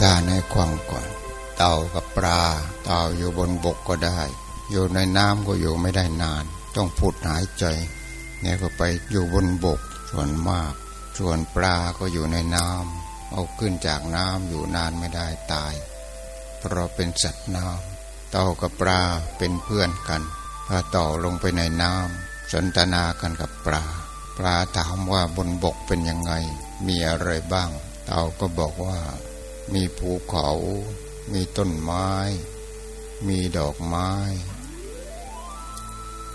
ทานให้ควังก่อน เต่ากับปลา เต่าอยู่บนบกก็ได้ อยู่ในน้ำก็อยู่ไม่ได้นาน ต้องพุดหายใจ เนี่ยก็ไปอยู่บนบกส่วนมาก ส่วนปลาก็อยู่ในน้ำเอาขึ้นจากน้ำอยู่นานไม่ได้ตาย เพราะเป็นสัตว์น้ำเต่ากับปลาเป็นเพื่อนกันพอต่อลงไปในน้ำสนทนากันกับปลา ปลาถามว่าบนบกเป็นยังไง มีอะไรบ้าง เต่าก็บอกว่า มีภูเขา มีต้นไม้ มีดอกไม้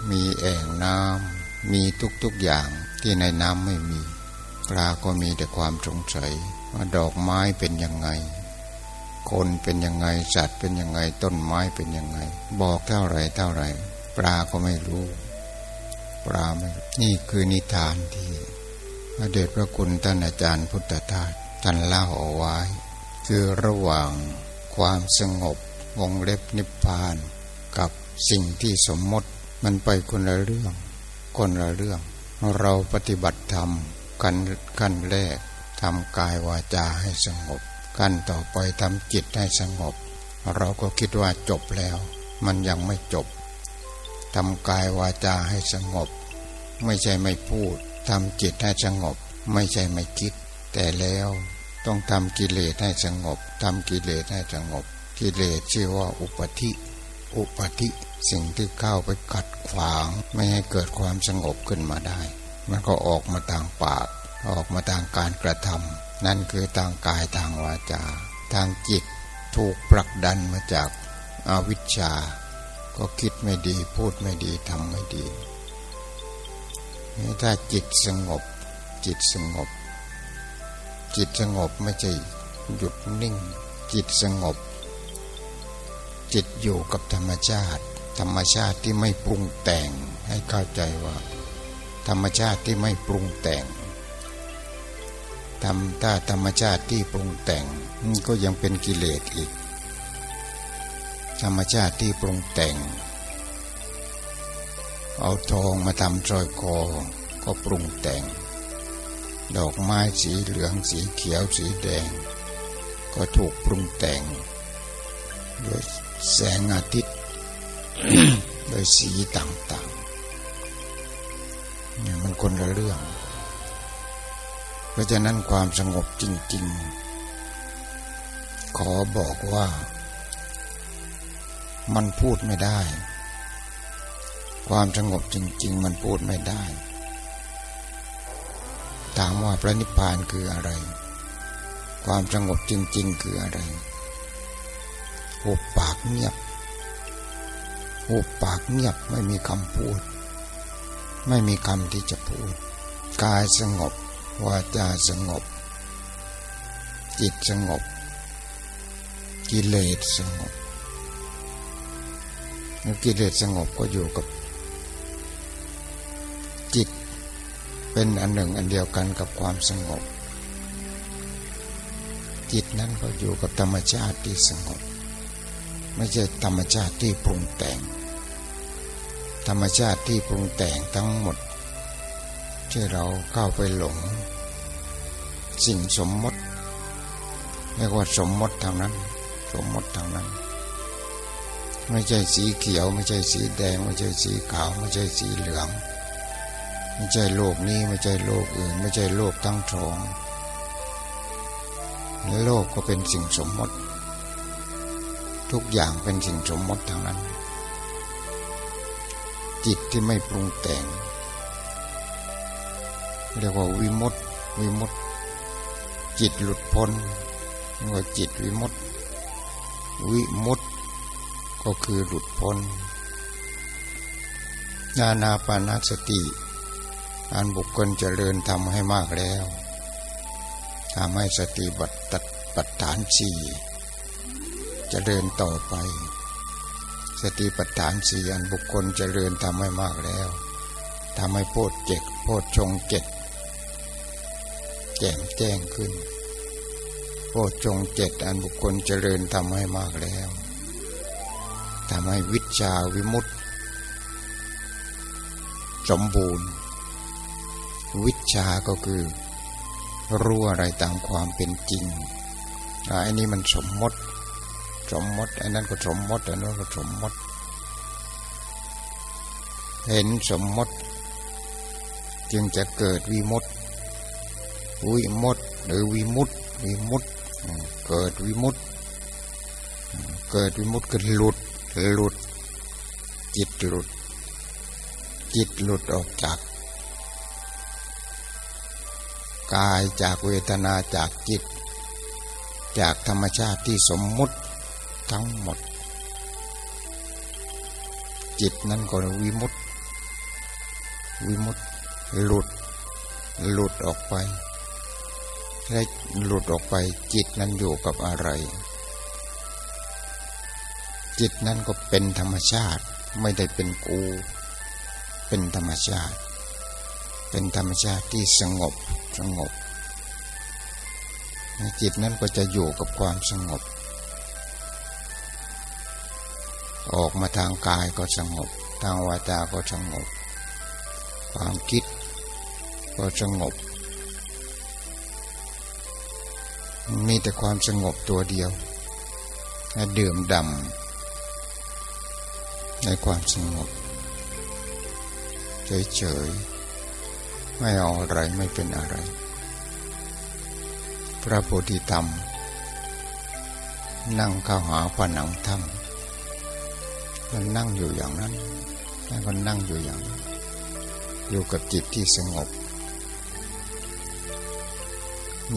มีแอ่งน้ำ มีทุกๆอย่างที่ในน้ำไม่มี ปลาก็มีแต่ความสงสัยว่าดอกไม้เป็นยังไง คนเป็นยังไงสัตว์เป็นยังไง ต้นไม้เป็นยังไง บอกเท่าไรเท่าไรปลาก็ไม่รู้ ปลาไม่นี่คือนิทานที่พระเดชพระคุณท่านอาจารย์พุทธทาสท่านเล่าเอาไว้ คือระหว่างความสงบวงเล็บนิพพาน กับสิ่งที่สมมติมันไปคนละเรื่องคนละเรื่อง เราปฏิบัติธรรมกันขั้นแรกทำกายวาจาให้สงบขั้นต่อไปทำจิตให้สงบ เราก็คิดว่าจบแล้ว มันยังไม่จบทำกายวาจาให้สงบ ไม่ใช่ไม่พูดทำจิตให้สงบ ไม่ใช่ไม่คิด แต่แล้ว ต้องทำกิเลสให้สงบทำกิเลสให้สงบ กิเลสชื่อว่าอุปธิ อุปธิสิ่งที่เข้าไปกัดขวาง ไม่ให้เกิดความสงบขึ้นมาได้ มันก็ออกมาทางปาก ออกมาทางการกระทำนั่นคือทางกายทางวาจา ทางจิตถูกผลักดันมาจากอาวิชชา ก็คิดไม่ดีพูดไม่ดีทำไม่ดีถ้าจิตสงบจิตสงบ จิตสงบไม่ใช่หยุดนิ่ง จิตสงบ จิตอยู่กับธรรมชาติ ธรรมชาติที่ไม่ปรุงแต่งให้เข้าใจว่า ธรรมชาติที่ไม่ปรุงแต่งทำถ้าธรรมชาติที่ปรุงแต่งก็ยังเป็นกิเลสอีก ธรรมชาติที่ปรุงแต่ง เอาทองมาทำสร้อยคอก็ปรุงแต่ง ดอกไม้สีเหลืองสีเขียวสีแดง ก็ถูกปรุงแต่ง โดยแสงอาทิตย์โดยสีต่างๆนี่มันคนละเรื่อง เพราะฉะนั้นความสงบจริง ๆ ขอบอกว่า มันพูดไม่ได้ ความสงบจริง ๆ มันพูดไม่ได้ ถามว่าพระนิพพานคืออะไร ความสงบจริง ๆ คืออะไรหุบปากเงียบหุบปากเงียบไม่มีคำพูด ไม่มีคำที่จะพูด กายสงบวาจาสงบ จิตสงบ กิเลสสงบกิเลสสงบก็อยู่กับ เป็นอันหนึ่งอันเดียวกันกับความสงบ จิตนั้นก็อยู่กับธรรมชาติที่สงบ ไม่ใช่ธรรมชาติที่ปรุงแต่ง ธรรมชาติที่ปรุงแต่งทั้งหมด ที่เราเข้าไปหลง สิ่งสมมติเรียกว่าสมมติทางนั้น สมมติทางนั้น ไม่ใช่สีเขียว ไม่ใช่สีแดง ไม่ใช่สีขาว ไม่ใช่สีเหลือง ไม่ใช่โลกนี้ไม่ใช่โลกอื่น ไม่ใช่โลกทั้งสองโลกก็เป็นสิ่งสมมติ ทุกอย่างเป็นสิ่งสมมติทั้งนั้น จิตที่ไม่ปรุงแต่ง เรียกว่าวิมุตติวิมุตติจิตหลุดพ้นเรียกว่าจิตวิมุตติวิมุตติก็คือหลุดพ้นญาณาปานาสติ อันบุคคลเจริญทำให้มากแล้วทำให้สติบัตตปัฏฐานสี่เจริญต่อไป สติปัฏฐานสี่อันบุคคลเจริญทำให้มากแล้วทำให้โพดเจ็กโพดชงเจ็ดแจ่มแจ้งขึ้นโพดชงเจ็ดอันบุคคลเจริญทำให้มากแล้วทำให้วิชาวิมุตติ สมบูรณ์ วิชาก็คือรู้อะไรตามความเป็นจริงไอ้นี่มันสมมติ สมมติไอ้นั่นก็สมมติไอ้นั่นก็สมมติ เห็นสมมติ จึงจะเกิดวิมุตติวิมุตติหรือวิมุตติวิมุตติเกิดวิมุตติเกิดวิมุตติก็หลุดหลุด จิตหลุด จิตหลุดออกจาก กายจากเวทนาจากจิต จากธรรมชาติที่สมมุติทั้งหมด จิตนั้นก็วิมุตวิมุตหลุด หลุดออกไปและหลุดออกไปจิตนั้นอยู่กับอะไร จิตนั้นก็เป็นธรรมชาติไม่ได้เป็นกู เป็นธรรมชาติ เป็นธรรมชาติที่สงบสงบ จิตนั้นก็จะอยู่กับความสงบ ออกมาทางกายก็สงบ ทางวาจาก็สงบ ความคิดก็สงบ มีแต่ความสงบตัวเดียวดื่มดำในความสงบเฉยๆ ไม่เอาอะไรไม่เป็นอะไร พระโพธิธรรม นั่งเข้าหาผนังถ้ำมันนั่งอยู่อย่างนั้นแล้วก็นั่งอยู่อย่างนั้นอยู่กับจิตที่สงบ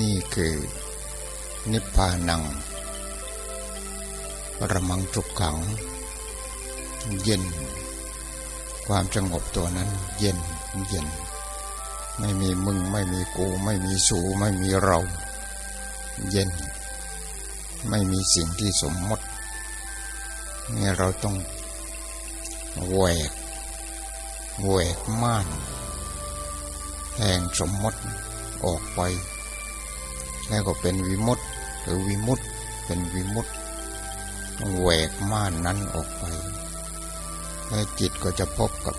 นี่คือนิพพานังระมังทุกขัง เย็น ความสงบตัวนั้นเย็นเย็น ไม่มีมึงไม่มีกู ไม่มีสูไม่มีเรา เย็น ไม่มีสิ่งที่สมมตินี่เราต้องแหวกแหวกม่านแห่งสมมติออกไป แล้วก็เป็นวิมุตต์หรือวิมุตต์เป็นวิมุตต์แหวกม่านนั้นออกไปแล้วจิตก็จะพบกับ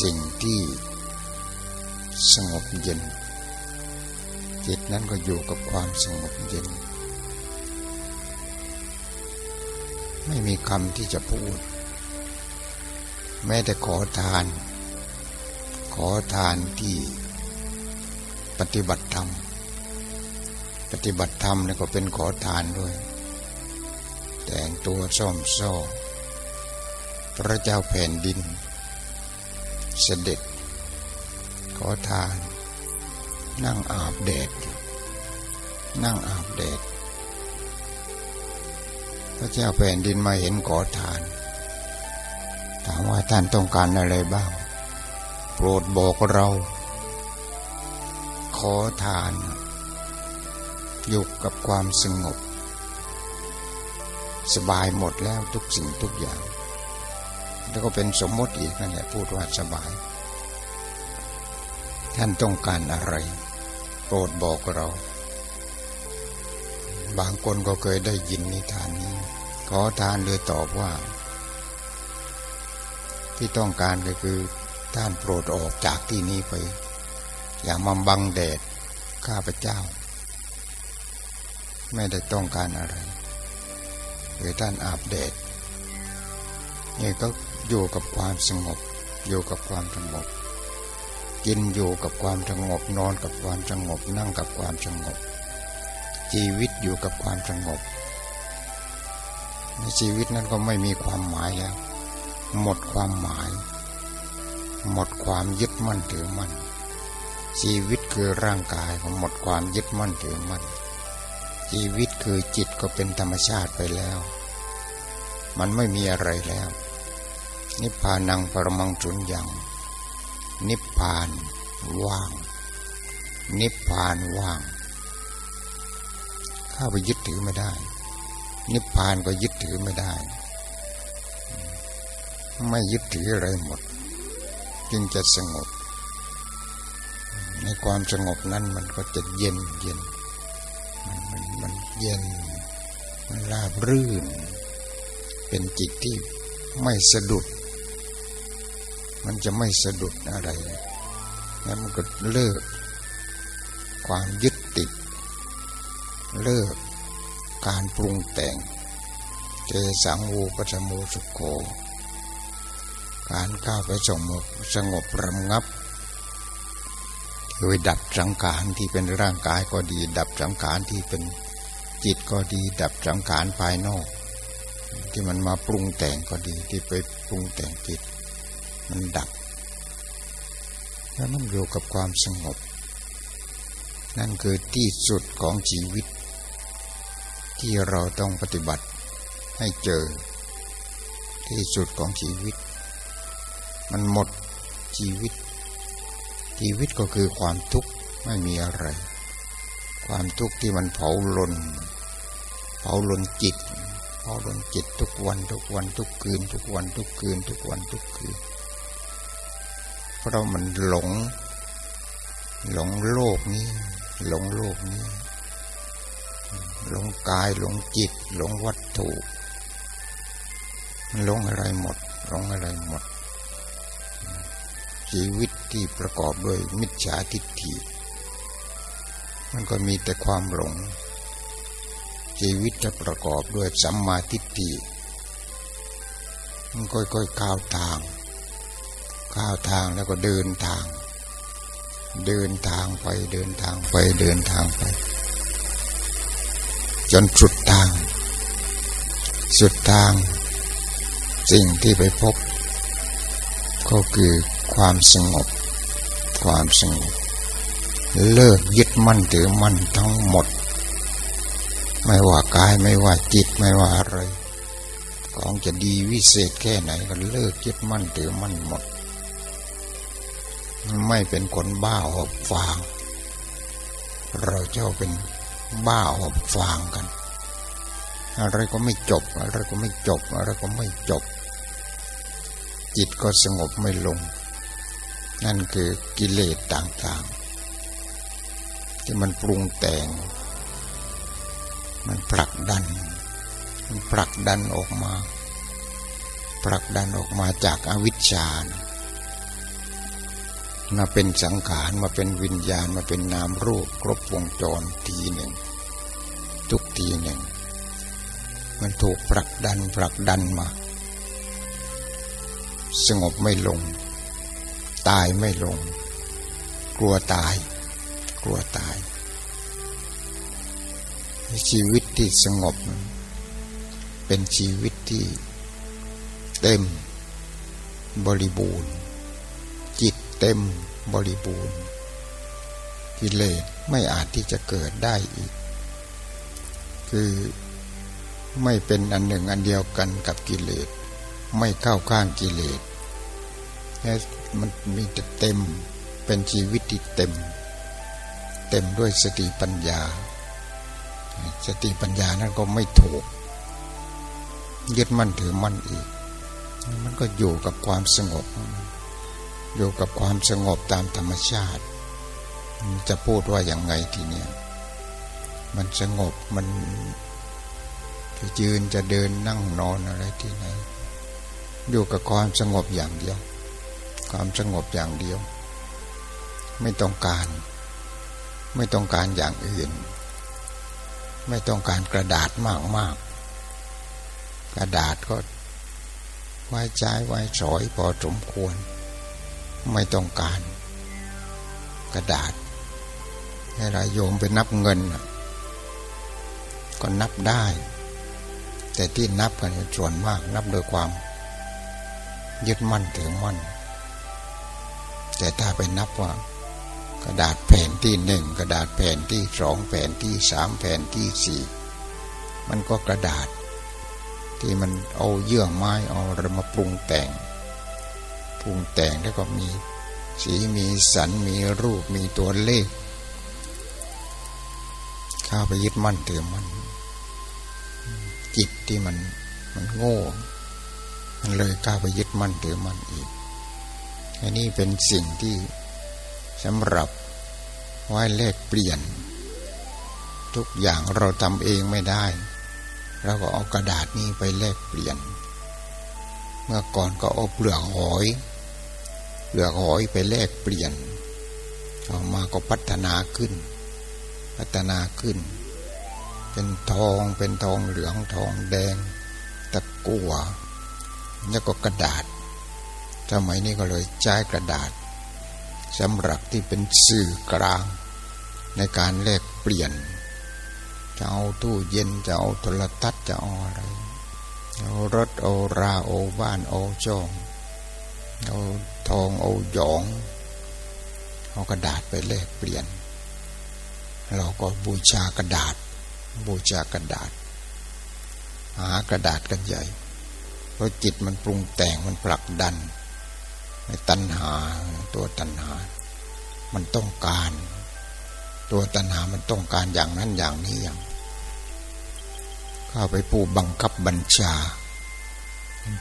สิ่งที่ สงบเย็น จิตนั้นก็อยู่กับความสงบเย็น ไม่มีคำที่จะพูด แม้แต่ขอทาน ขอทานที่ปฏิบัติธรรม ปฏิบัติธรรมนี่ก็เป็นขอทานด้วย แต่งตัวซ่อมซ้อพระเจ้าแผ่นดิน เสด็จ ขอทาน นั่งอาบแดด นั่งอาบแดด พระเจ้าแผ่นดินมาเห็นขอทาน ถามว่าท่านต้องการอะไรบ้าง โปรดบอกเรา ขอทาน อยู่กับความสงบ สบายหมดแล้วทุกสิ่งทุกอย่าง แล้วก็เป็นสมมติอีกนั่นแหละพูดว่าสบาย ท่านต้องการอะไร โปรดบอกเรา บางคนก็เคยได้ยินนิทานนี้ ขอทานเลยตอบว่า ที่ต้องการก็คือท่านโปรดออกจากที่นี้ไป อย่ามาบังแดดข้าพเจ้า ไม่ได้ต้องการอะไรคือท่านอาบแดดนี่ก็อยู่กับความสงบ อยู่กับความสงบ กินอยู่กับความสงบนอนกับความสงบนั่งกับความสงบ ชีวิตอยู่กับความสงบในชีวิตนั้นก็ไม่มีความหมายแล้ว หมดความหมาย หมดความยึดมั่นถือมั่นชีวิตคือร่างกายก็หมดความยึดมั่นถือมั่นชีวิตคือจิตก็เป็นธรรมชาติไปแล้ว มันไม่มีอะไรแล้ว นิพพานังปรมังจุนยัง นิพพานว่าง นิพพานว่าง ข้าไปยึดถือไม่ได้ นิพพานก็ยึดถือไม่ได้ ไม่ยึดถืออะไรหมด จึงจะสงบ ในความสงบนั้นมันก็จะเย็นเย็น มันมันมันเย็น มันราบรื่น เป็นจิตที่ไม่สะดุด มันจะไม่สะดุดอะไรแล้วมันก็เลิก ความยึดติด เลิก การปรุงแต่ง เจสังวูปัจโมสุโค การก้าวไปสงบสงบระงับ โดยดับสังขารที่เป็นร่างกายก็ดี ดับสังขารที่เป็นจิตก็ดี ดับสังขารภายนอก ที่มันมาปรุงแต่งก็ดีที่ไปปรุงแต่งจิต มันดับ แล้วมันอยู่กับความสงบ นั่นคือที่สุดของชีวิต ที่เราต้องปฏิบัติให้เจอ ที่สุดของชีวิต มันหมดชีวิต ชีวิตก็คือความทุกข์ไม่มีอะไร ความทุกข์ที่มันเผาลน เผาลนจิตเผาลนจิตทุกวันทุกวันทุกคืน ทุกวันทุกคืน ทุกวันทุกคืน เพราะมันหลง หลงโลกนี้ หลงโลกนี้ หลงกายหลงจิต หลงวัตถุ หลงอะไรหมด หลงอะไรหมด ชีวิตที่ประกอบด้วยมิจฉาทิฏฐิมันก็มีแต่ความหลง ชีวิตจะประกอบด้วยสัมมาทิฏฐิมันค่อยๆก้าวทาง ก้าวทางแล้วก็เดินทาง เดินทางไปเดินทางไปเดินทางไป จนสุดทาง สุดทาง สิ่งที่ไปพบ ก็คือความสงบ ความสงบ เลิกยึดมั่นถือมั่นทั้งหมด ไม่ว่ากายไม่ว่าจิตไม่ว่าอะไรของจะดีวิเศษแค่ไหนก็เลิกยึดมั่นถือมั่นหมด ไม่เป็นคนบ้าหอบฟาง เราเจ้าเป็นบ้าหอบฟางกัน อะไรก็ไม่จบ อะไรก็ไม่จบ อะไรก็ไม่จบ จิตก็สงบไม่ลง นั่นคือกิเลสต่างๆ ที่มันปรุงแต่ง มันผลักดัน มันผลักดันออกมาผลักดันออกมาจากอวิชชา มาเป็นสังขารมาเป็นวิญญาณมาเป็นนามรูป ครบวงจรทีหนึ่ง ทุกทีหนึ่ง มันถูกผลักดันผลักดันมา สงบไม่ลง ตายไม่ลง กลัวตาย กลัวตาย ชีวิตที่สงบ เป็นชีวิตที่เต็มบริบูรณ์ เต็มบริบูรณ์กิเลสไม่อาจที่จะเกิดได้อีก คือไม่เป็นอันหนึ่งอันเดียวกันกับกิเลส ไม่เข้าข้างกิเลสและมันมีแต่เต็มเป็นชีวิตที่เต็ม เต็มด้วยสติปัญญา สติปัญญานั้นก็ไม่ถูก ยึดมั่นถือมั่นอีก มันก็อยู่กับความสงบ อยู่กับความสงบตามธรรมชาติ จะพูดว่าอย่างไงทีเนี้ยมันสงบมันจะยืนจะเดินนั่งนอนอะไรที่ไหน อยู่กับความสงบอย่างเดียว ความสงบอย่างเดียว ไม่ต้องการ ไม่ต้องการอย่างอื่น ไม่ต้องการกระดาษมากมากกระดาษก็ไว้ใช้ไว้สอยพอสมควร ไม่ต้องการ กระดาษให้ราโยมไปนับเงิน ก็นับได้ แต่ที่นับกันส่วนมากนับโดยความ ยึดมั่นถือมั่น แต่ถ้าไปนับว่า กระดาษแผ่นที่หนึ่งกระดาษแผ่นที่สองแผ่นที่สามแผ่นที่สี่มันก็กระดาษ ที่มันเอาเยื่อไม้เอาอะไรมาปรุงแต่ง ปรุงแต่งแล้วก็มี สีมีสันมีรูปมีตัวเลข เข้าไปยึดมั่นถือมัน จิตที่มันมันโง่ มันเลยก้าไปยึดมั่นถือมันอีก อันนี้เป็นสิ่งที่สำหรับไว้แลกเปลี่ยน ทุกอย่างเราทำเองไม่ได้เราก็เอากระดาษนี้ไปแลกเปลี่ยน เมื่อก่อนก็เอาเปลือกหอย เปลือกหอยไปแลกเปลี่ยนต่อมาก็พัฒนาขึ้น พัฒนาขึ้น เป็นทองเป็นทองเหลืองทองแดง ตะกั่วแล้วก็กระดาษสมัยนี้ก็เลยใช้กระดาษสำหรับที่เป็นสื่อกลาง ในการแลกเปลี่ยน จะเอาตู้เย็นจะเอาโทรทัศน์จะเอาอะไรเอารถเอาราเอาบ้านเอาจอง เอาทองเอาหยองเอากระดาษไปแลกเปลี่ยน เราก็บูชากระดาษ บูชากระดาษ หากระดาษกันใหญ่ เพราะจิตมันปรุงแต่งมันผลักดันในตัณหาตัวตัณหา มันต้องการ ตัวตัณหามันต้องการอย่างนั้นอย่างนี้อย่างเข้าไปผู้บังคับบัญชา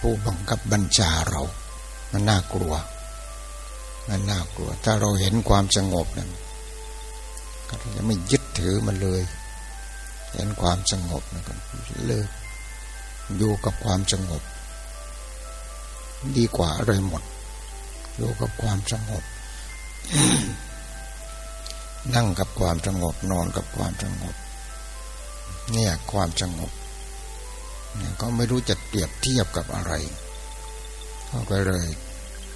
ผู้บังคับบัญชาเรา มันน่ากลัว มันน่ากลัว ถ้าเราเห็นความสงบนั้นก็จะไม่ยึดถือมันเลย เห็นความสงบนะก็เลิกอยู่กับความสงบ ดีกว่าอะไรหมด อยู่กับความสงบ นั่งกับความสงบนอนกับความสงบ เนี่ยความสงบเนี่ยก็ไม่รู้จะเปรียบเทียบกับอะไร ก็เลย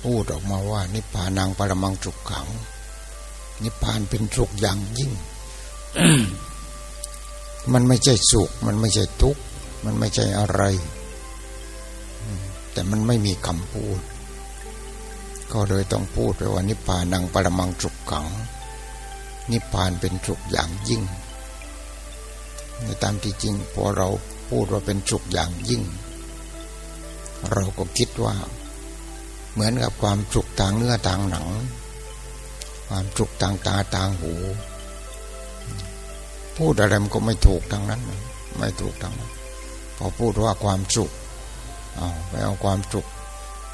พูดออกมาว่า นิพพานังปรมังสุขขัง นิพพานเป็นสุขอย่างยิ่ง มันไม่ใช่สุข มันไม่ใช่ทุกข์ มันไม่ใช่อะไร แต่มันไม่มีคำพูด ก็เลยต้องพูดไปว่า นิพพานังปรมังสุขขัง นิพพานเป็นสุขอย่างยิ่ง ในตามที่จริงพอเราพูดว่าเป็นสุขอย่างยิ่ง เราก็คิดว่า เหมือนกับความสุขทางเนื้อทางหนัง ความสุขทางตาทางหู พูดอะไรมันก็ไม่ถูกทางนั้น ไม่ถูกทางนั้นพอพูดว่าความสุขเอาไปเอาความสุข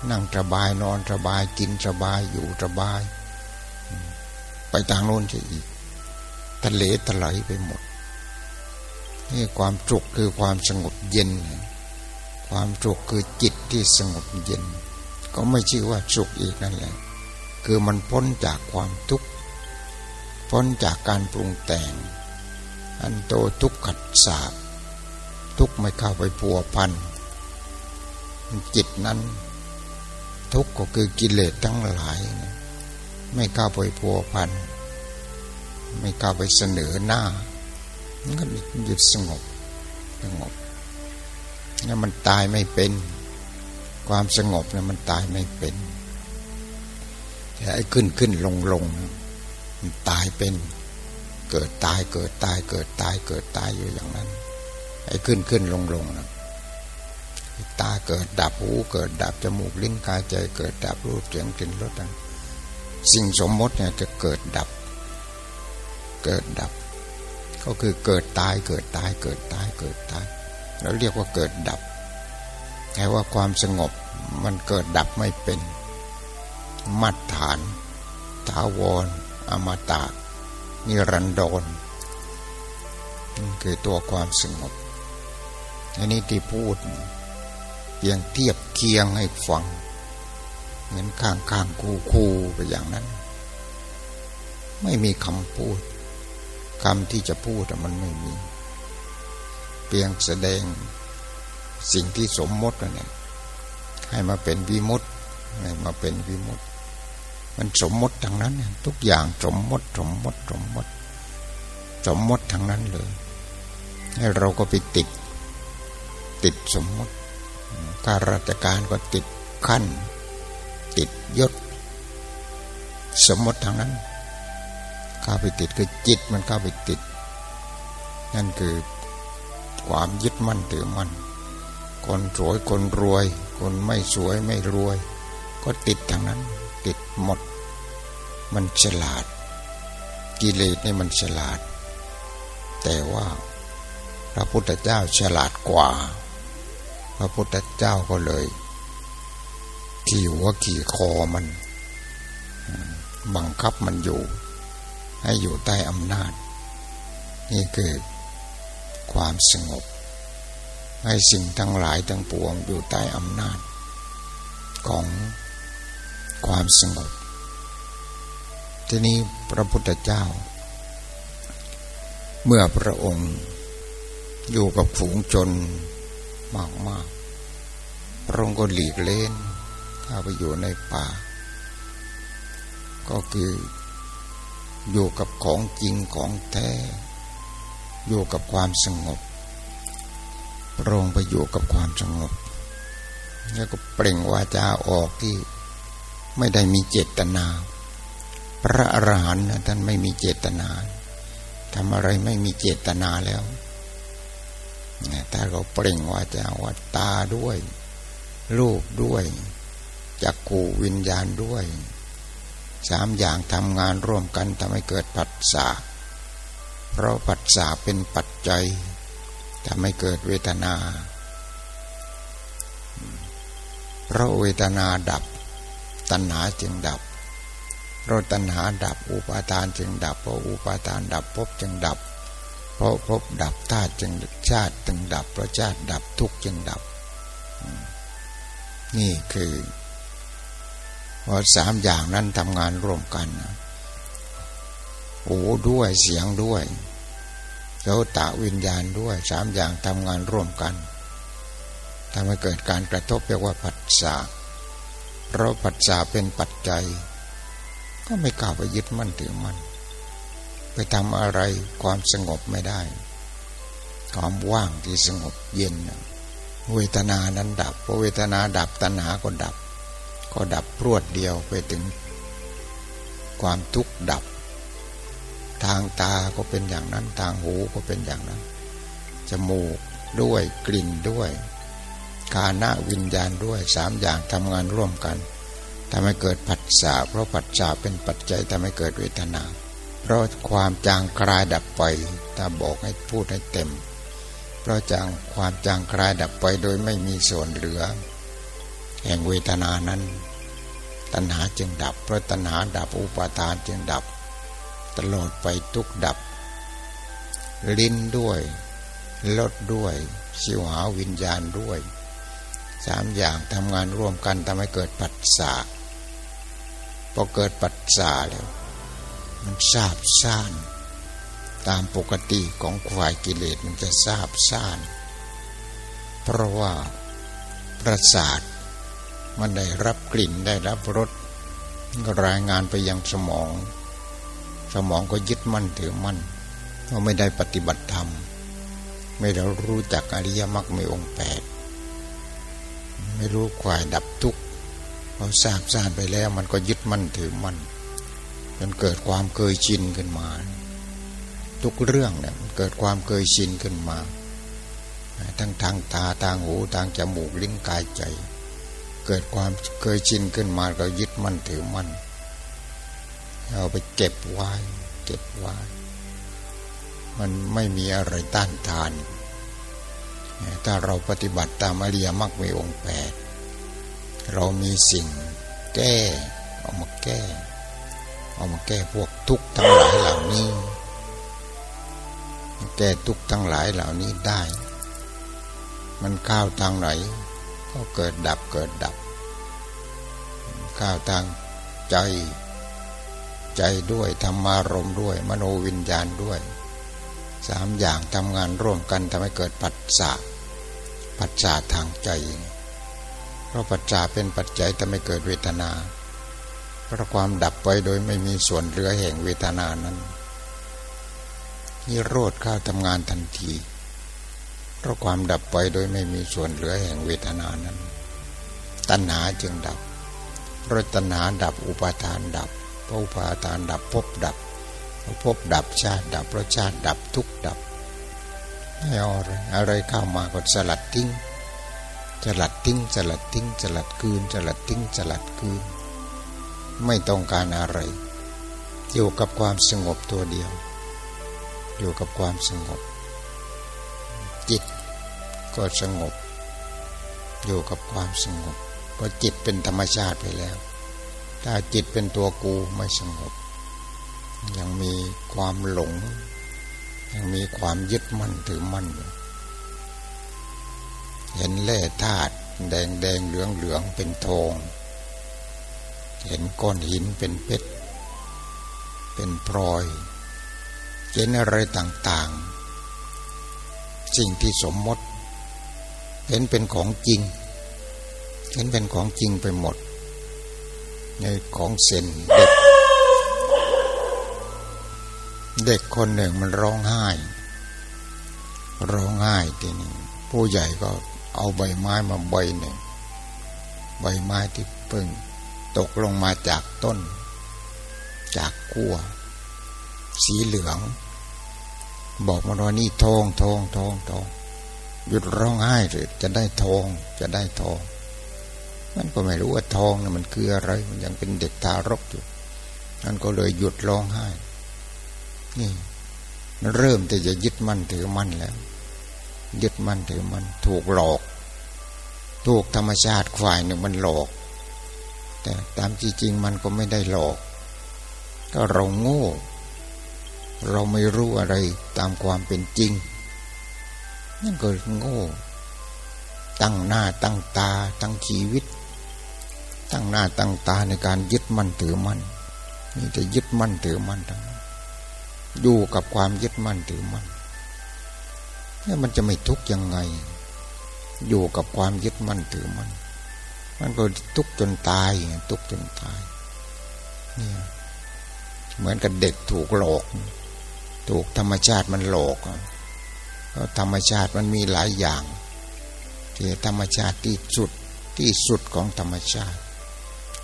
นั่งสบายนอนสบายกินสบายอยู่สบาย ไปทางโน้นจะอีกทะเลทลายไปหมดนี่ความสุขคือความสงบเย็น ความสุขคือจิตที่สงบเย็น ก็ไม่ชื่อว่าสุขอีกนั่นแหละคือมันพ้นจากความทุกข์ พ้นจากการปรุงแต่ง อันโตทุกขัดสาบทุกไม่เข้าไปพัวพันจิตนั้น ทุกข์ก็คือกิเลสทั้งหลาย ไม่เข้าไปพัวพันไม่เข้าไปเสนอหน้ามันก็หยุดสงบสงบนี่มันตายไม่เป็น ความสงบเนี่ยมันตายไม่เป็น แต่ไอ้ขึ้นขึ้นลงลงมันตายเป็น เกิดตายเกิดตายเกิดตายเกิดตายอยู่อย่างนั้น ไอ้ขึ้นขึ้นลงลงนะตาเกิดดับหูเกิดดับจมูกลิ้นกายใจเกิดดับรูปเสียงกลิ่นรสสิ่งสมมติเนี่ยจะเกิดดับ เกิดดับ ก็คือเกิดตายเกิดตายเกิดตายเกิดตายเราเรียกว่าเกิดดับ แต่ว่าความสงบมันเกิดดับไม่เป็นมาตรฐาน ถาวรอมตะนิรันดรนี่คือตัวความสงบอันนี้ที่พูดเพียงเทียบเคียงให้ฟังเหมือนข้างข้างคู่คู่ไปอย่างนั้น ไม่มีคำพูดคำที่จะพูดมันไม่มี เพียงแสดง สิ่งที่สมมติเนี่ยให้มาเป็นวิมุตให้มาเป็นวิมุตมันสมมติทั้งนั้น ทุกอย่างสมมติสมมติสมมติ สมมติทั้งนั้นเลย ให้เราก็ไปติด ติดสมมติข้าราชการก็ติดขั้น ติดยศ สมมติทั้งนั้นเข้าไปติดคือจิตมันเข้าไปติด นั่นคือความยึดมั่นถือมั่น คนสวยคนรวย คนไม่สวยไม่รวย ก็ติดทางนั้น ติดหมด มันฉลาด กิเลสนี่มันฉลาด แต่ว่าพระพุทธเจ้าฉลาดกว่า พระพุทธเจ้าก็เลย ขี่หัวขี่คอมัน บังคับมันอยู่ ให้อยู่ใต้อำนาจ นี่คือความสงบ ให้สิ่งทั้งหลายทั้งปวงอยู่ใต้อำนาจ ของความสงบ ทีนี้พระพุทธเจ้า เมื่อพระองค์ อยู่กับฝูงชนมากมากพระองค์ก็หลีกเล่นเข้าไปอยู่ในป่า ก็คืออยู่กับของจริงของแท้ อยู่กับความสงบ พระองไปอยู่กับความสงบ แล้วก็เปล่งวาจาออกที่ไม่ได้มีเจตนา พระอรหันต์ท่านไม่มีเจตนาทำอะไรไม่มีเจตนาแล้วถ้าเราเปล่งวาจาว่าตาด้วย รูปด้วยจักกูวิญญาณด้วยสามอย่างทำงานร่วมกันทำให้เกิดปัจสาเพราะปัจสาเป็นปัจจัย ทำให้เกิดเวทนา เพราะเวทนาดับ ตัณหาจึงดับเพราะตัณหาดับ อุปาทานจึงดับ เพราะอุปาทานดับภพจึงดับ เพราะภพดับธาตุจึงชาติจึงดับ เพราะชาติดับทุกจึงดับ นี่คือพอสามอย่างนั้นทำงานร่วมกันหูด้วยเสียงด้วย โสตะวิญญาณด้วยสามอย่างทำงานร่วมกันทำให้เกิดการกระทบเรียกว่าปัจจาเพราะปัจจาเป็นปัจจัย ก็ไม่กล้าไปยึดมั่นถือมั่นไปทำอะไรความสงบไม่ได้ ความว่างที่สงบเย็นเวทนานั้นดับพอเวทนาดับตัณหาก็ดับ ก็ดับรวดเดียวไปถึงความทุกข์ดับ ทางตาก็เป็นอย่างนั้น ทางหูก็เป็นอย่างนั้น จมูกด้วยกลิ่นด้วยกาณวิญญาณด้วยสามอย่างทำงานร่วมกันทำให้เกิดปัจจาเพราะปัจจาเป็นปัจจัยทำให้เกิดเวทนา เพราะความจางคลายดับไปถ้าบอกให้พูดให้เต็ม เพราะจางความจางคลายดับไปโดยไม่มีส่วนเหลือ แห่งเวทนานั้น ตัณหาจึงดับ เพราะตัณหาดับอุปาทานจึงดับ ตลอดไปทุกดับ ลิ้นด้วยลดด้วยชิวหาวิญญาณด้วยสามอย่างทำงานร่วมกันทำให้เกิดปัจสาพอเกิดปัจสาแล้ว มันทราบซ่าน ตามปกติของควายกิเลสมันจะทราบซ่าน เพราะว่าประสาทมันได้รับกลิ่นได้รับรสรายงานไปยังสมอง สมองก็ยึดมั่นถือมั่นว่าไม่ได้ปฏิบัติธรรม ไม่ได้รู้จักอริยมรรคไม่องค์แปดไม่รู้ควายดับทุกข์พอทราบซ่านไปแล้วมันก็ยึดมั่นถือมั่นจนเกิดความเคยชินขึ้นมา ทุกเรื่องเนี่ยมันเกิดความเคยชินขึ้นมา ทั้งทางตาทางหูทางจมูกลิ้นกายใจ เกิดความเคยชินขึ้นมาก็ยึดมั่นถือมั่น เอาไปเก็บไว้ เก็บไว้ มันไม่มีอะไรต้านทาน ถ้าเราปฏิบัติตามอริยมรรคมีองค์แปดเรามีสิ่งแก้ เอามาแก้ เอามาแก้พวกทุกข์ทั้งหลายเหล่านี้ แก้ทุกข์ทั้งหลายเหล่านี้ได้ มันข้าวทางไหน ก็เกิดดับเกิดดับ ข้าวทางใจ ใจด้วยธรรมารมด้วย มโนวิญญาณด้วยสามอย่างทำงานร่วมกันทำให้เกิดปัจจาปัจจาทางใจเพราะปัจจาเป็นปัจจัยทำให้เกิดเวทนา เพราะความดับไปโดยไม่มีส่วนเหลือแห่งเวทนานั้นนิโรธข้าทำงานทันที เพราะความดับไปโดยไม่มีส่วนเหลือแห่งเวทนานั้น ตัณหาจึงดับ เพราะตัณหาดับอุปาทานดับ พระอุปาทานดับภพดับภพดับชาติดับเพราะชาติดับทุกดับไม่เอาอะไรอะไรเข้ามาก็สลัดทิ้งสลัดทิ้งสลัดทิ้งสลัดคืนสลัดทิ้งสลัดคืน ไม่ต้องการอะไร อยู่กับความสงบตัวเดียว อยู่กับความสงบ จิตก็สงบ อยู่กับความสงบเพราะจิตเป็นธรรมชาติไปแล้ว ถ้าจิตเป็นตัวกูไม่สงบ ยังมีความหลง ยังมีความยึดมั่นถือมั่นอยู่เห็นแร่ธาตุแดงแดงเหลืองเหลืองเป็นทอง เห็นก้อนหินเป็นเพชร เป็นพลอย เห็นอะไรต่างๆ สิ่งที่สมมติ เห็นเป็นของจริง เห็นเป็นของจริงไปหมด ในของเซนเด็ก เด็กคนหนึ่งมันร้องไห้ ร้องไห้ทีนี้ผู้ใหญ่ก็เอาใบไม้มาใบหนึ่ง ใบไม้ที่เพิ่งตกลงมาจากต้น จากกั้ว สีเหลือง บอกมาว่านี่ทองทองทองทองหยุดร้องไห้เถิดจะได้ทองจะได้ทอง มันก็ไม่รู้ว่าทองนะมันคืออะไร มันยังเป็นเด็กทารกอยู่นั่นก็เลยหยุดร้องไห้ นี่เริ่มแต่จะยึดมั่นถือมั่นแล้ว ยึดมั่นถือมั่นถูกหลอก ถูกธรรมชาติฝ่ายหนึ่งมันหลอก แต่ตามจริงๆมันก็ไม่ได้หลอก ก็เราโง่ เราไม่รู้อะไรตามความเป็นจริง นั่นก็โง่ ตั้งหน้าตั้งตา ตั้งชีวิต ตั้งหน้าตั้งตาในการยึดมั่นถือมั่นนี่จะยึดมั่นถือมั่นทั้งนั้นอยู่กับความยึดมั่นถือมั่นนี่มันจะไม่ทุกข์ยังไง อยู่กับความยึดมั่นถือมั่นมันก็ทุกข์จนตายทุกข์จนตาย เนี่ยเหมือนกับเด็กถูกหลอก ถูกธรรมชาติมันหลอกเพราะธรรมชาติมันมีหลายอย่างที่ธรรมชาติที่สุดที่สุดของธรรมชาติ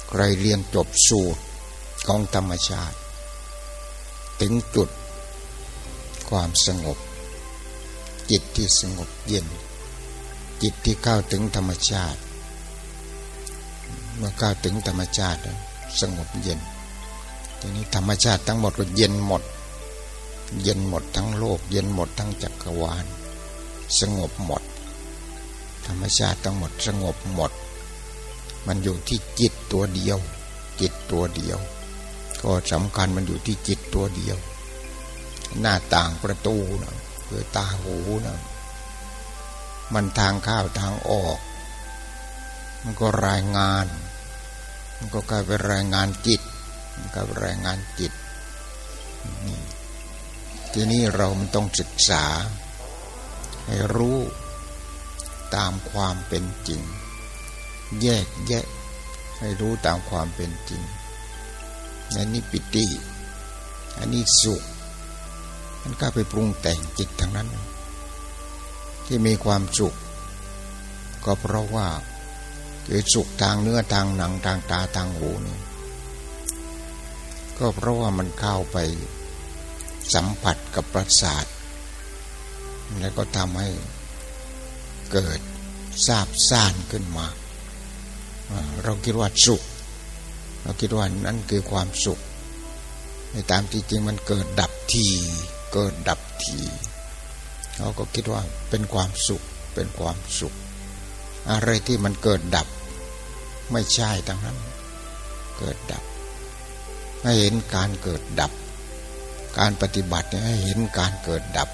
ใครเรียนจบสูตรของธรรมชาติ ถึงจุดความสงบ จิตที่สงบเย็น จิตที่เข้าถึงธรรมชาติ เมื่อเข้าถึงธรรมชาติสงบเย็นทีนี้ธรรมชาติทั้งหมดก็เย็นหมด เย็นหมดทั้งโลก เย็นหมดทั้งจักรวาล สงบหมด ธรรมชาติทั้งหมดสงบหมด มันอยู่ที่จิตตัวเดียว จิตตัวเดียว ก็สำคัญมันอยู่ที่จิตตัวเดียว หน้าต่างประตูนะคือตาหูนะมันทางเข้าทางออก มันก็รายงาน มันก็กลายเป็นรายงานจิตมันก็นรายงานจิตทีนี้เรามันต้องศึกษา ให้รู้ตามความเป็นจริง แยกแยะ ให้รู้ตามความเป็นจริงอันนี้ปิติ อันนี้สุข มันก็ไปปรุงแต่งจิตทั้งนั้น ที่มีความสุข ก็เพราะว่าคือสุขทางเนื้อทางหนังทางตาทางหูนี่ก็เพราะว่ามันเข้าไปสัมผัสกับประสาท แล้วก็ทำให้เกิดทราบซ่านขึ้นมา เราคิดว่าสุข เราคิดว่านั่นคือความสุขในตามที่จริงมันเกิดดับทีเกิดดับทีเราก็คิดว่าเป็นความสุขเป็นความสุข อะไรที่มันเกิดดับ ไม่ใช่ทั้งนั้น เกิดดับให้เห็นการเกิดดับ การปฏิบัติให้เห็นการเกิดดับ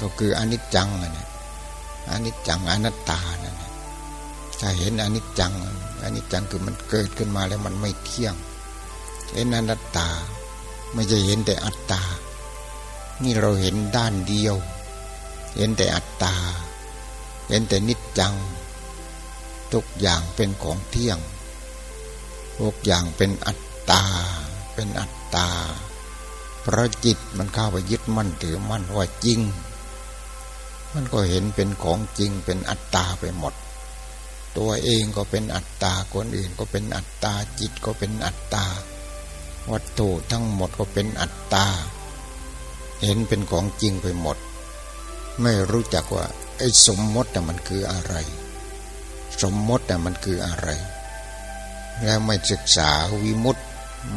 ก็คืออนิจจังนะอนิจจังอนัตตานะ ถ้าเห็นอนิจจังอนิจจังคือมันเกิดขึ้นมาแล้วมันไม่เที่ยง เห็นอนัตตา ไม่ใช่เห็นแต่อัตตา นี่เราเห็นด้านเดียว เห็นแต่อัตตา เห็นแต่นิจจัง ทุกอย่างเป็นของเที่ยง ทุกอย่างเป็นอัตตา เป็นอัตตา เพราะจิตมันเข้าไปยึดมั่นถือมั่นว่าจริง มันก็เห็นเป็นของจริงเป็นอัตตาไปหมด ตัวเองก็เป็นอัตตาคนอื่นก็เป็นอัตตาจิตก็เป็นอัตตา วัตถุทั้งหมดก็เป็นอัตตา เห็นเป็นของจริงไปหมด ไม่รู้จักว่าไอ้สมมติมันคืออะไร สมมติมันคืออะไร แล้วไม่ศึกษาวิมุตติ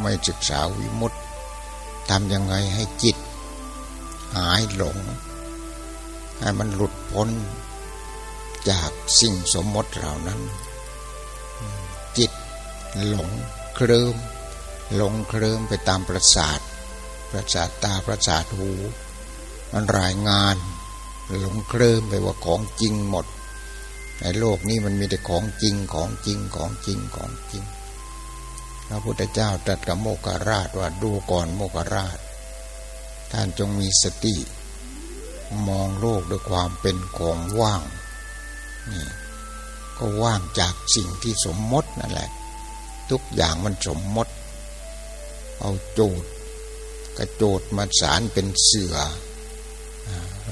ไม่ศึกษาวิมุตติทำยังไงให้จิต หายหลง ให้มันหลุดพ้น จากสิ่งสมมติเหล่านั้น จิตหลงเคลิมหลงเคลิมไปตามประสาท ประสาทตาประสาทหู มันรายงานหลงเคลิมไปว่าของจริงหมดในโลกนี้มันมีแต่ของจริงของจริงของจริงของจริง พระพุทธเจ้าตรัสกับโมกขราชว่าดูก่อนโมกขราช ท่านจงมีสติ มองโลกด้วยความเป็นของว่าง ก็ว่างจากสิ่งที่สมมตินั่นแหละ ทุกอย่างมันสมมติ เอาโจดกระโจดมาสารเป็นเสือ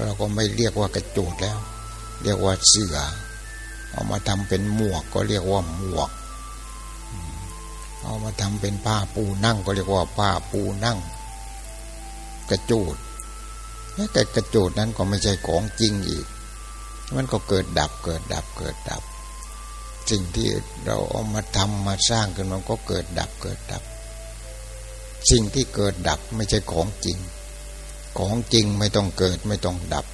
เราก็ไม่เรียกว่ากระโจดแล้ว เรียกว่าเสือเอามาทำเป็นหมวกก็เรียกว่าหมวก เอามาทำเป็นผ้าปูนั่งก็เรียกว่าผ้าปูนั่ง กระโจดแต่กระโจดนั้นก็ไม่ใช่ของจริงอีก มันก็เกิดดับเกิดดับเกิดดับ สิ่งที่เราเอามาทำมาสร้างขึ้นมันก็เกิดดับเกิดดับ สิ่งที่เกิดดับไม่ใช่ของจริง ของจริงไม่ต้องเกิดไม่ต้องดับ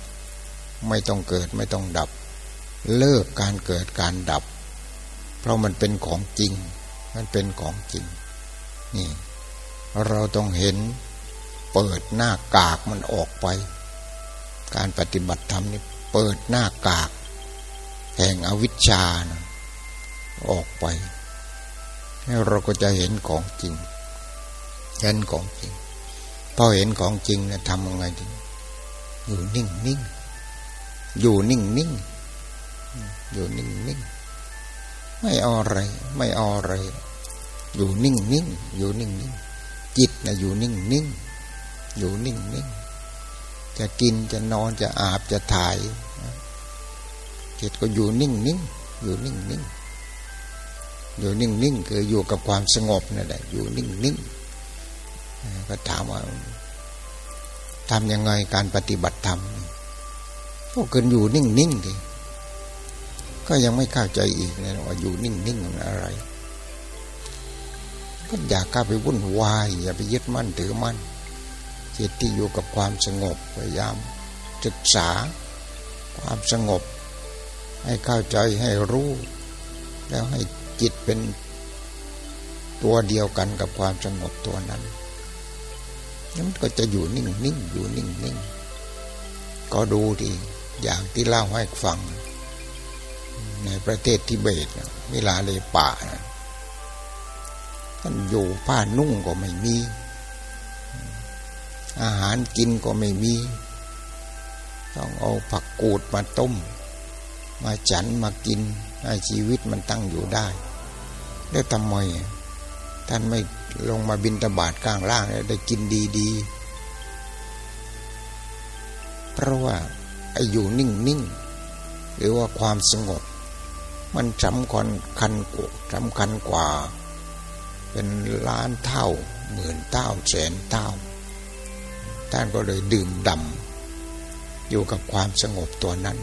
ไม่ต้องเกิดไม่ต้องดับ เลิกการเกิดการดับ เพราะมันเป็นของจริง มันเป็นของจริง นี่ เราต้องเห็นเปิดหน้ากากมันออกไป การปฏิบัติธรรมนี่ เปิดหน้ากาก แห่งอวิชชานะออกไปให้เราก็จะเห็นของจริง เห็นของจริง พอเห็นของจริงนะทำยังไงดีอยู่นิ่งนิ่งอยู่นิ่งนิ่งอยู่นิ่งนิ่งไม่เอาอะไร ไม่เอาอะไร อยู่นิ่งนิ่งอยู่นิ่งนิ่งจิตนะอยู่นิ่งนิ่งอยู่นิ่งนิ่ง จะกินจะนอนจะอาบจะถ่ายจิตก็อยู่นิ่งนิ่งอยู่นิ่งนิ่งอยู่นิ่งนิ่งคืออยู่กับความสงบนั่นแหละอยู่นิ่งนิ่งก็ถามว่าทำยังไงการปฏิบัติธรรมก็เกินอยู่นิ่งนิ่งดิก็ยังไม่เข้าใจอีกนะว่าอยู่นิ่งๆมันอะไรก็อยากก้าไปวุ่นวายอย่าไปยึดมั่นถือมั่น จิตที่อยู่กับความสงบพยายามศึกษาความสงบ ให้เข้าใจให้รู้ แล้วให้จิตเป็นตัวเดียวกันกับความสงบตัวนั้นนั้นก็จะอยู่นิ่งๆอยู่นิ่งๆก็ดูดีอย่างที่เล่าให้ฟัง ในประเทศทิเบตเวลาเลป่าท่านอยู่ผ้านุ่งก็ไม่มี อาหารกินก็ไม่มี ต้องเอาผักกูดมาต้ม มาฉันมากินให้ชีวิตมันตั้งอยู่ได้ แล้วทำไมท่านไม่ลงมาบินตบาทกลางล่างได้กินดีๆ เพราะว่าไอ้อยู่นิ่งๆ หรือว่าความสงบ มันสำคัญคันกสำคัญกว่า เป็นล้านเท่า หมื่นเท่าแสนเท่า ท่านก็เลยดื่มดำอยู่กับความสงบตัวนั้น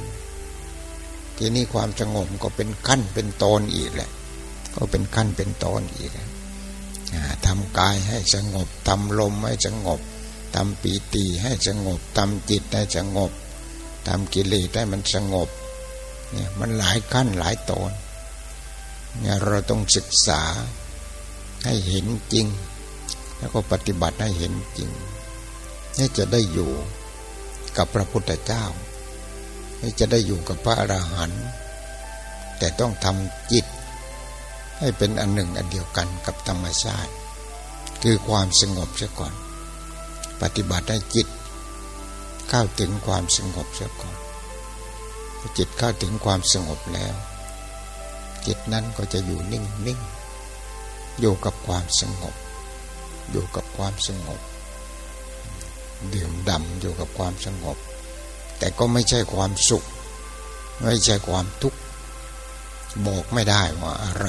ทีนี้ความสงบก็เป็นขั้นเป็นตอนอีกแหละ ก็เป็นขั้นเป็นตอนอีกทำกายให้สงบทำลมให้สงบทำปีติให้สงบทำจิตให้สงบทำกิเลสให้มันสงบเนี่ยมันหลายขั้นหลายตอนเนี่ยเราต้องศึกษาให้เห็นจริง แล้วก็ปฏิบัติให้เห็นจริง นี่จะได้อยู่กับพระพุทธเจ้านี่จะได้อยู่กับพระอรหันต์แต่ต้องทำจิต ให้เป็นอันหนึ่งอันเดียวกันกับธรรมชาติ คือความสงบเสียก่อน ปฏิบัติให้จิต เข้าถึงความสงบเสียก่อนจิตเข้าถึงความสงบแล้ว จิตนั้นก็จะอยู่นิ่งนิ่งอยู่กับความสงบ อยู่กับความสงบ ดื่มดำอยู่กับความสงบ แต่ก็ไม่ใช่ความสุข ไม่ใช่ความทุกข์บอกไม่ได้ว่าอะไร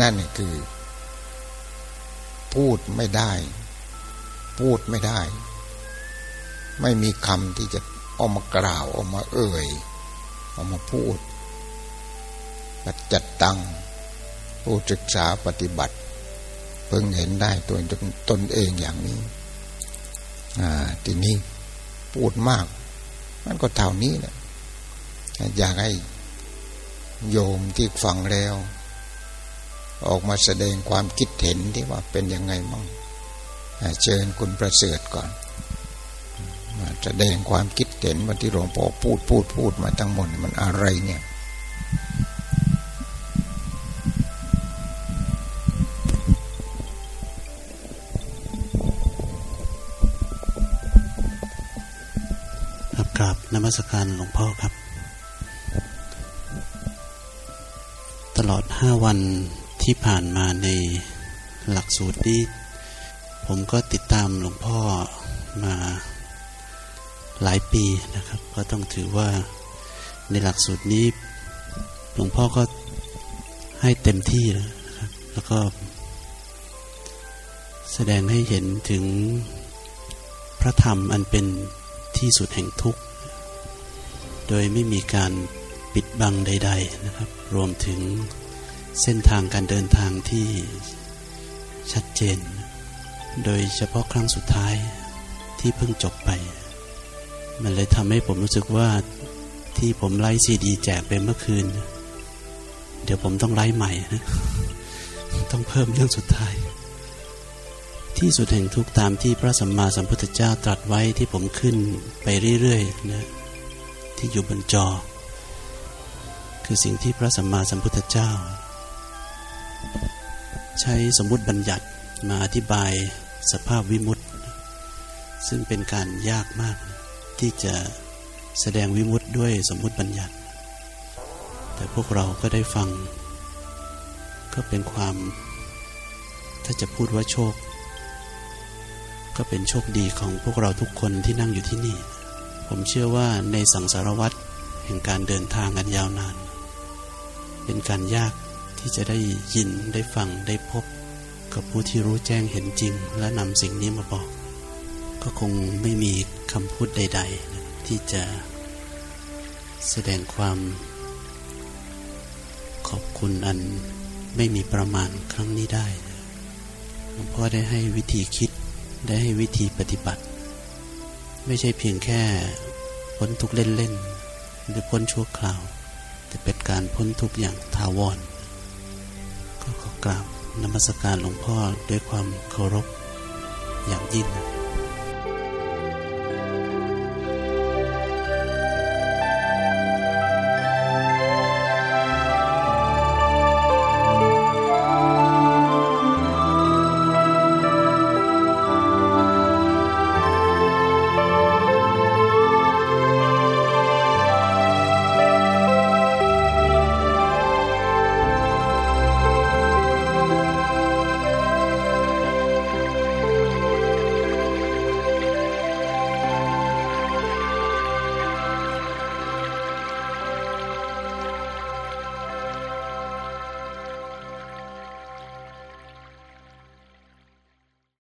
นั่นคือ พูดไม่ได้ พูดไม่ได้ ไม่มีคำที่จะออกมากล่าวออกมาเอ่ยเอามาพูดปัจจัดตังผู้ศึกษาปฏิบัติ เพิ่งเห็นได้ตัวตนเองอย่างนี้ ทีนี้พูดมาก มันก็เท่านี้แหละอยากให้โยมที่ฟังแล้ว ออกมาแสดงความคิดเห็นที่ว่าเป็นยังไงมั่งเชิญคุณประเสริฐก่อนแสดงความคิดเห็นมาที่หลวงพ่อพูดพูดพูดมาทั้งหมดมันอะไรเนี่ย มัสการหลวงพ่อครับ ตลอดห้าวันที่ผ่านมาในหลักสูตรนี้ผมก็ติดตามหลวงพ่อมาหลายปีนะครับ ก็ต้องถือว่าในหลักสูตรนี้ หลวงพ่อก็ให้เต็มที่นะครับ แล้วก็ แสดงให้เห็นถึงพระธรรมอันเป็นที่สุดแห่งทุกข์ โดยไม่มีการปิดบังใด ๆนะครับ รวมถึงเส้นทางการเดินทางที่ชัดเจน โดยเฉพาะครั้งสุดท้ายที่เพิ่งจบไป มันเลยทำให้ผมรู้สึกว่าที่ผมไลฟ์ซีดีแจกไปเมื่อคืน เดี๋ยวผมต้องไลฟ์ใหม่นะต้องเพิ่มเรื่องสุดท้าย ที่สุดแห่งทุกตามที่พระสัมมาสัมพุทธเจ้าตรัสไว้ที่ผมขึ้นไปเรื่อยๆนะ ที่อยู่บนจอ คือสิ่งที่พระสัมมาสัมพุทธเจ้า ใช้สมมุติบัญญัติมาอธิบายสภาพวิมุตติ ซึ่งเป็นการยากมาก ที่จะแสดงวิมุตติด้วยสมมุติบัญญัติ แต่พวกเราก็ได้ฟัง ก็เป็นความ ถ้าจะพูดว่าโชค ก็เป็นโชคดีของพวกเราทุกคนที่นั่งอยู่ที่นี่ ผมเชื่อว่าในสังสารวัตรแห่งการเดินทางกันยาวนาน เป็นการยากที่จะได้ยินได้ฟังได้พบ กับผู้ที่รู้แจ้งเห็นจริง และนำสิ่งนี้มาบอก ก็คงไม่มีคำพูดใด ๆ ที่จะแสดงความ ขอบคุณอันไม่มีประมาณครั้งนี้ได้หลวงพ่อได้ให้วิธีคิดได้ให้วิธีปฏิบัติ ไม่ใช่เพียงแค่พ้นทุกเล่นๆหรือพ้นชั่วคราว แต่เป็นการพ้นทุกอย่างถาวร ก็ขอกราบนมัสการหลวงพ่อด้วยความเคารพอย่างยิ่ง